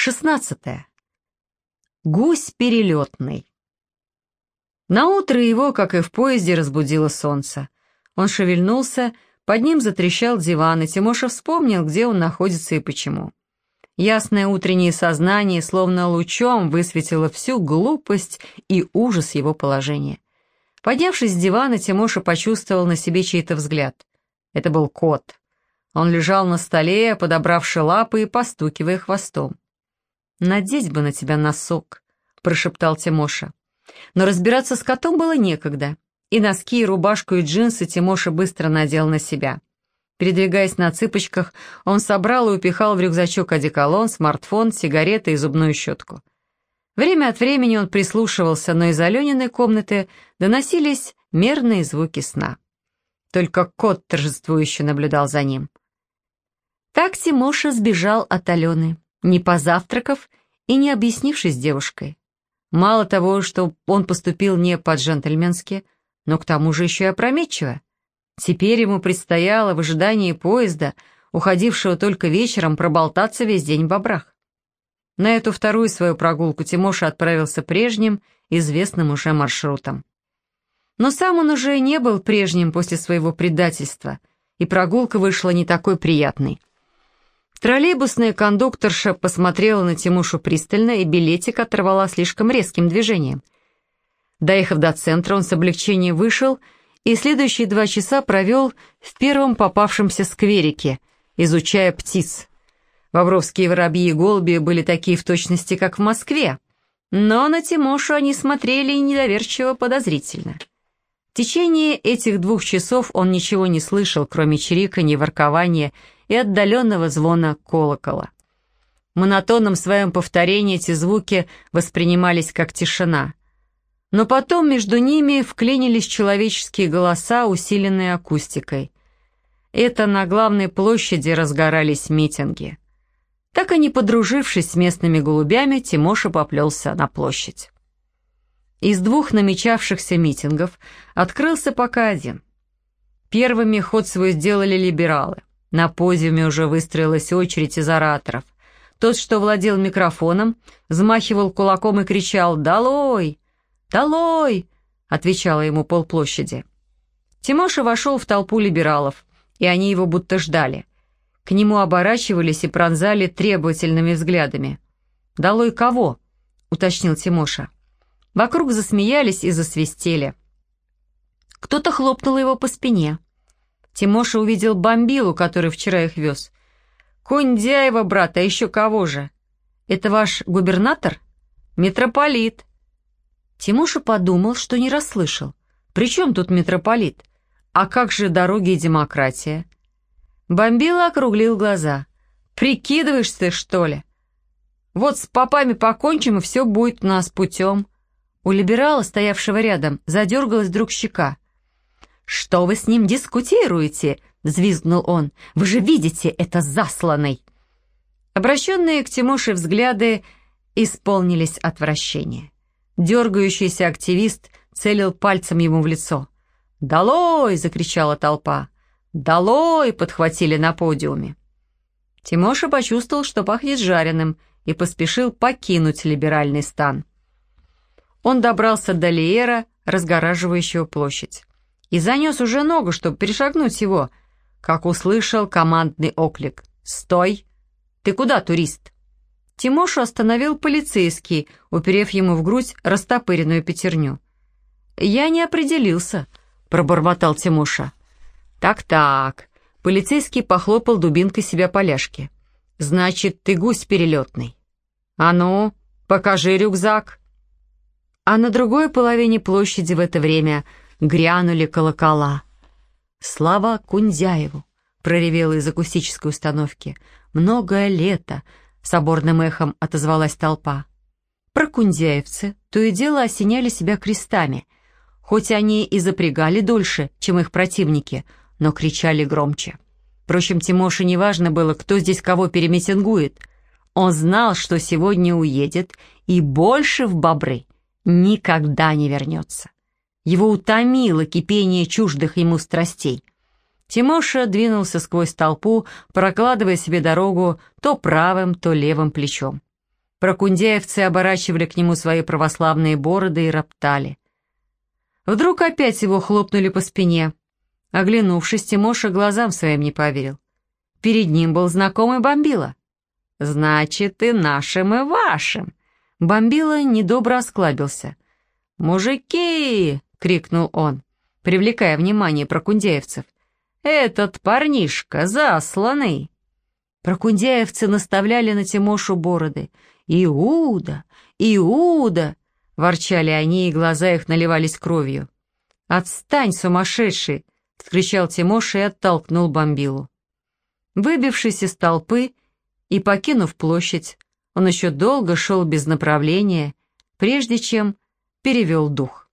Шестнадцатое. Гусь перелетный. Наутро его, как и в поезде, разбудило солнце. Он шевельнулся, под ним затрещал диван, и Тимоша вспомнил, где он находится и почему. Ясное утреннее сознание словно лучом высветило всю глупость и ужас его положения. Поднявшись с дивана, Тимоша почувствовал на себе чей-то взгляд. Это был кот. Он лежал на столе, подобравши лапы и постукивая хвостом. «Надеть бы на тебя носок», — прошептал Тимоша. Но разбираться с котом было некогда. И носки, и рубашку, и джинсы Тимоша быстро надел на себя. Передвигаясь на цыпочках, он собрал и упихал в рюкзачок одеколон, смартфон, сигареты и зубную щетку. Время от времени он прислушивался, но из Алениной комнаты доносились мерные звуки сна. Только кот торжествующе наблюдал за ним. Так Тимоша сбежал от Алены не позавтракав и не объяснившись с девушкой. Мало того, что он поступил не по-джентльменски, но к тому же еще и опрометчиво. Теперь ему предстояло в ожидании поезда, уходившего только вечером, проболтаться весь день в бобрах. На эту вторую свою прогулку Тимоша отправился прежним, известным уже маршрутом. Но сам он уже не был прежним после своего предательства, и прогулка вышла не такой приятной. Троллейбусная кондукторша посмотрела на Тимушу пристально и билетик оторвала слишком резким движением. Доехав до центра, он с облегчением вышел и следующие два часа провел в первом попавшемся скверике, изучая птиц. Вовровские воробьи и голуби были такие в точности, как в Москве, но на Тимошу они смотрели недоверчиво подозрительно. В течение этих двух часов он ничего не слышал, кроме чириканья, воркования и отдаленного звона колокола. В монотонном своем повторении эти звуки воспринимались как тишина. Но потом между ними вклинились человеческие голоса, усиленные акустикой. Это на главной площади разгорались митинги. Так и не подружившись с местными голубями, Тимоша поплелся на площадь. Из двух намечавшихся митингов открылся пока один. Первыми ход свой сделали либералы. На подиуме уже выстроилась очередь из ораторов. Тот, что владел микрофоном, взмахивал кулаком и кричал «Долой! Долой!» отвечала ему полплощади. Тимоша вошел в толпу либералов, и они его будто ждали. К нему оборачивались и пронзали требовательными взглядами. «Долой кого?» — уточнил Тимоша. Вокруг засмеялись и засвистели. Кто-то хлопнул его по спине. Тимоша увидел бомбилу, который вчера их вез. «Кундяева, брат, а еще кого же? Это ваш губернатор? Митрополит». Тимоша подумал, что не расслышал. «При чем тут митрополит? А как же дороги и демократия?» Бомбила округлил глаза. «Прикидываешься, что ли? Вот с попами покончим, и все будет у нас путем». У либерала, стоявшего рядом, задергалась вдруг щека. «Что вы с ним дискутируете?» — взвизгнул он. «Вы же видите, это засланный!» Обращенные к Тимоше взгляды исполнились отвращения. Дергающийся активист целил пальцем ему в лицо. «Долой!» — закричала толпа. «Долой!» — подхватили на подиуме. Тимоша почувствовал, что пахнет жареным, и поспешил покинуть либеральный стан. Он добрался до Лиера, разгораживающего площадь и занес уже ногу, чтобы перешагнуть его, как услышал командный оклик. «Стой! Ты куда, турист?» Тимошу остановил полицейский, уперев ему в грудь растопыренную пятерню. «Я не определился», — пробормотал Тимоша. «Так-так», — полицейский похлопал дубинкой себя по ляжке. «Значит, ты гусь перелетный». «А ну, покажи рюкзак». А на другой половине площади в это время грянули колокола. «Слава Кундяеву!» — проревела из акустической установки. «Многое лето!» — соборным эхом отозвалась толпа. Прокундяевцы то и дело осеняли себя крестами, хоть они и запрягали дольше, чем их противники, но кричали громче. Впрочем, Тимоше не важно было, кто здесь кого перемитингует. Он знал, что сегодня уедет и больше в бобры никогда не вернется. Его утомило кипение чуждых ему страстей. Тимоша двинулся сквозь толпу, прокладывая себе дорогу то правым, то левым плечом. Прокундяевцы оборачивали к нему свои православные бороды и роптали. Вдруг опять его хлопнули по спине. Оглянувшись, Тимоша глазам своим не поверил. Перед ним был знакомый Бомбила. «Значит, и нашим, и вашим!» Бомбила недобро осклабился. «Мужики!» — крикнул он, привлекая внимание прокундяевцев. «Этот парнишка засланный!» Прокундяевцы наставляли на Тимошу бороды. «Иуда! Иуда!» — ворчали они, и глаза их наливались кровью. «Отстань, сумасшедший!» — вскричал Тимоша и оттолкнул Бомбилу. Выбившись из толпы и покинув площадь, он еще долго шел без направления, прежде чем перевел дух.